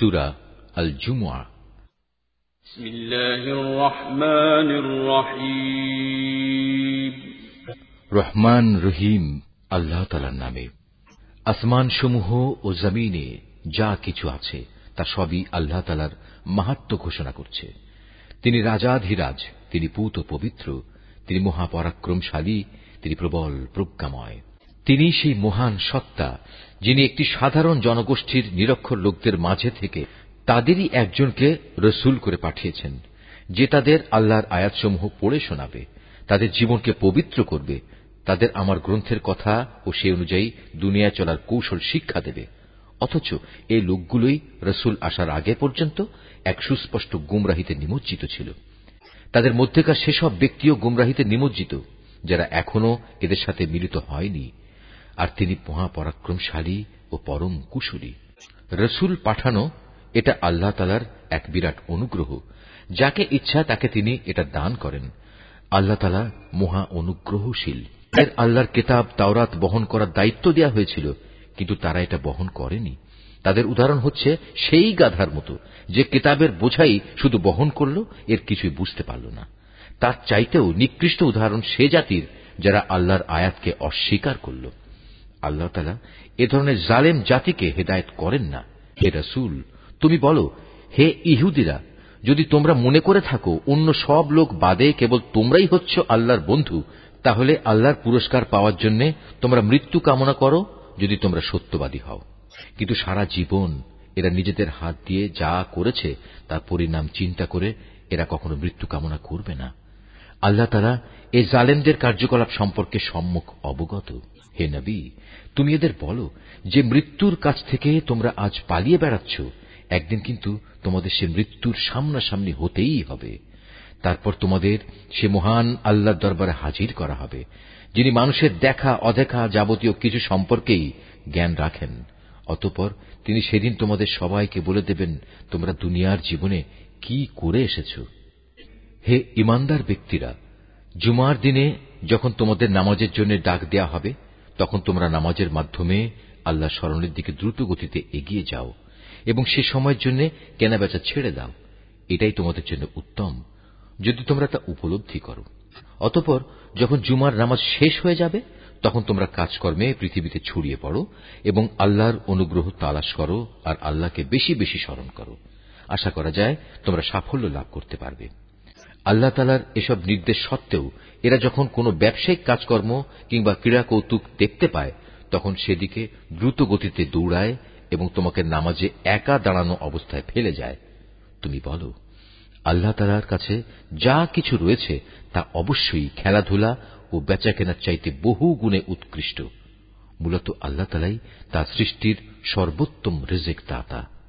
সুরা আল জুমুয়া রহমান রহিম। আল্লাহ তালার নামে। আসমান সমূহ ও জমিনে যা কিছু আছে তা সবই আল্লাহ তালার মাহাত্ম ঘোষণা করছে। তিনি রাজাধিরাজ তিনি পুত পবিত্র তিনি মহাপরাক্রমশালী তিনি প্রবল প্রজ্ঞাময়। তিনি সেই মহান সত্তা, যিনি একটি সাধারণ জনগোষ্ঠীর নিরক্ষর লোকদের মাঝে থেকে তাদেরই একজনকে রসুল করে পাঠিয়েছেন, যে তাদের আল্লাহর আয়াতসমূহ পড়ে শোনাবে, তাদের জীবনকে পবিত্র করবে, তাদের আমার গ্রন্থের কথা ও সে অনুযায়ী দুনিয়া চলার কৌশল শিক্ষা দেবে। অথচ এই লোকগুলোই রসুল আসার আগে পর্যন্ত এক সুস্পষ্ট গুমরাহিতে নিমজ্জিত ছিল। তাদের মধ্যেকার সেসব ব্যক্তিও গুমরাহিতে নিমজ্জিত, যারা এখনও এদের সাথে মিলিত হয়নি। আর তিনি মহাপরাক্রমশালী ও পরম কুশলী। রসুল পাঠানো এটা আল্লাহ তালার এক বিরাট অনুগ্রহ, যাকে ইচ্ছা তাকে তিনি এটা দান করেন। আল্লাহ তালা মহা অনুগ্রহশীল। এর আল্লাহর কেতাব তাওরাত বহন করার দায়িত্ব দেওয়া হয়েছিল, কিন্তু তারা এটা বহন করেনি। তাদের উদাহরণ হচ্ছে সেই গাধার মতো, যে কেতাবের বোঝাই শুধু বহন করল, এর কিছুই বুঝতে পারল না। তার চাইতেও নিকৃষ্ট উদাহরণ সে জাতির, যারা আল্লাহর আয়াতকে অস্বীকার করল। আল্লাহ তালা এ ধরনের জালেম জাতিকে হেদায়ত করেন না। হে রসুল, তুমি বলো, হে ইহুদিরা, যদি তোমরা মনে করে থাকো অন্য সব লোক বাদে কেবল তোমরাই হচ্ছ আল্লাহর বন্ধু, তাহলে আল্লাহর পুরস্কার পাওয়ার জন্য তোমরা মৃত্যু কামনা করো যদি তোমরা সত্যবাদী হও। কিন্তু সারা জীবন এরা নিজেদের হাত দিয়ে যা করেছে তার পরিণাম চিন্তা করে এরা কখনো মৃত্যু কামনা করবে না। আল্লাহ তারা এই জালেমদের কার্যকলাপ সম্পর্কে সম্মুখ অবগত। হে নবী, তুমি এদের বলো যে মৃত্যুর কাছ থেকে তোমরা আজ পালিয়ে বেড়াচ্ছ, একদিন কিন্তু তোমাদের সে মৃত্যুর সামনাসামনি হতেই হবে। তারপর তোমাদের সে মহান আল্লাহর দরবারে হাজির করা হবে, যিনি মানুষের দেখা, অদেখা যাবতীয় কিছু সম্পর্কেই জ্ঞান রাখেন। অতপর তিনি সেদিন তোমাদের সবাইকে বলে দেবেন, তোমরা দুনিয়ার জীবনে কি করে এসেছ? হে ইমানদার ব্যক্তিরা, জুমার দিনে যখন তোমাদের নামাজের জন্য ডাক দেয়া হবে, তখন তোমরা নামাজের মাধ্যমে আল্লাহ স্মরণের দিকে দ্রুত গতিতে এগিয়ে যাও এবং সে সময়ের জন্য কেনাবেচা ছেড়ে দাও। এটাই তোমাদের জন্য উত্তম, যদি তোমরা তা উপলব্ধি করো। অতপর যখন জুমার নামাজ শেষ হয়ে যাবে, তখন তোমরা কাজকর্মে পৃথিবীতে ছড়িয়ে পড়ো এবং আল্লাহর অনুগ্রহ তালাশ করো আর আল্লাহকে বেশি বেশি স্মরণ করো। আশা করা যায় তোমরা সাফল্য লাভ করতে পারবে। আল্লাহ তালার এসব নির্দেশ সত্ত্বেও এরা যখন কোনো ব্যবসায়িক কাজকর্ম কিংবা ক্রীড়া কৌতুক দেখতে পায়, তখন সেদিকে দ্রুত গতিতে দৌড়ায় এবং তোমাকে নামাজে একা দাঁড়ানো অবস্থায় ফেলে যায়। তুমি বলো, আল্লাহ তালার কাছে যা কিছু রয়েছে তা অবশ্যই খেলাধুলা ও বেচা কেনার চাইতে বহু গুণে উৎকৃষ্ট। মূলত আল্লাহ তালাই তার সৃষ্টির সর্বোত্তম রেজেক দাতা